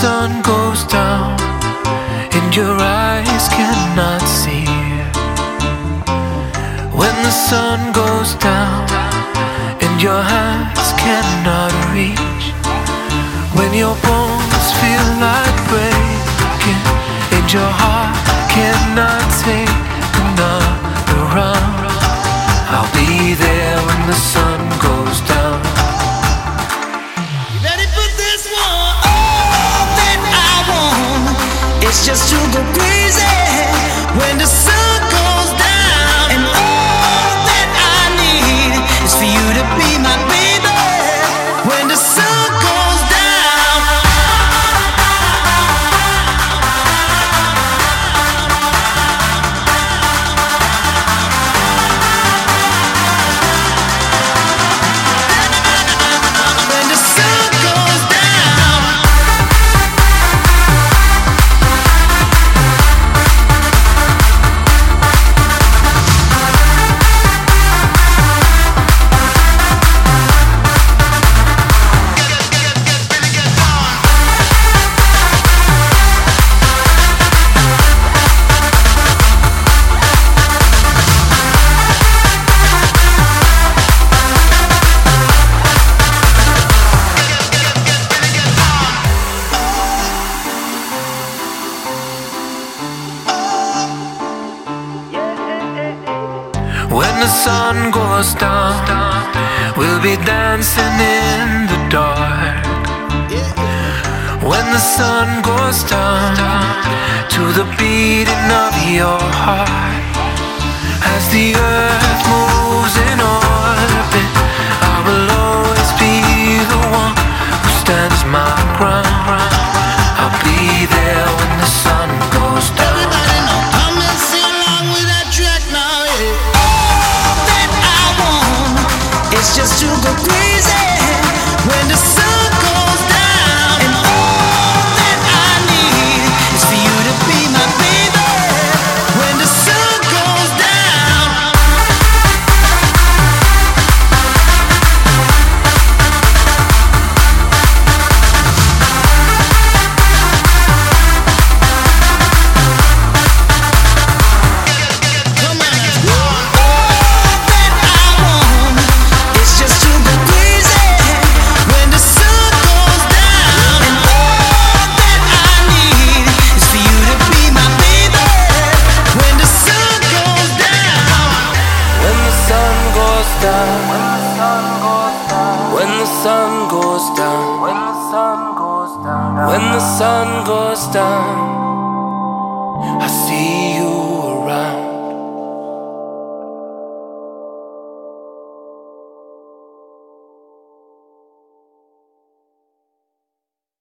sun goes down and your eyes cannot see. When the sun goes down and your hands cannot reach. When your bones feel like breaking and your heart cannot take another round. I'll be there when the sun goes down. You ready for this one? All that I want is just to go crazy when the sun When the sun goes down, we'll be dancing in the dark. When the sun goes down, to the beating of your heart. As the earth moves in orbit, I will always be the one who stands my ground. I'll be there just to go sun goes down. When the sun goes down. When the sun goes down. I see.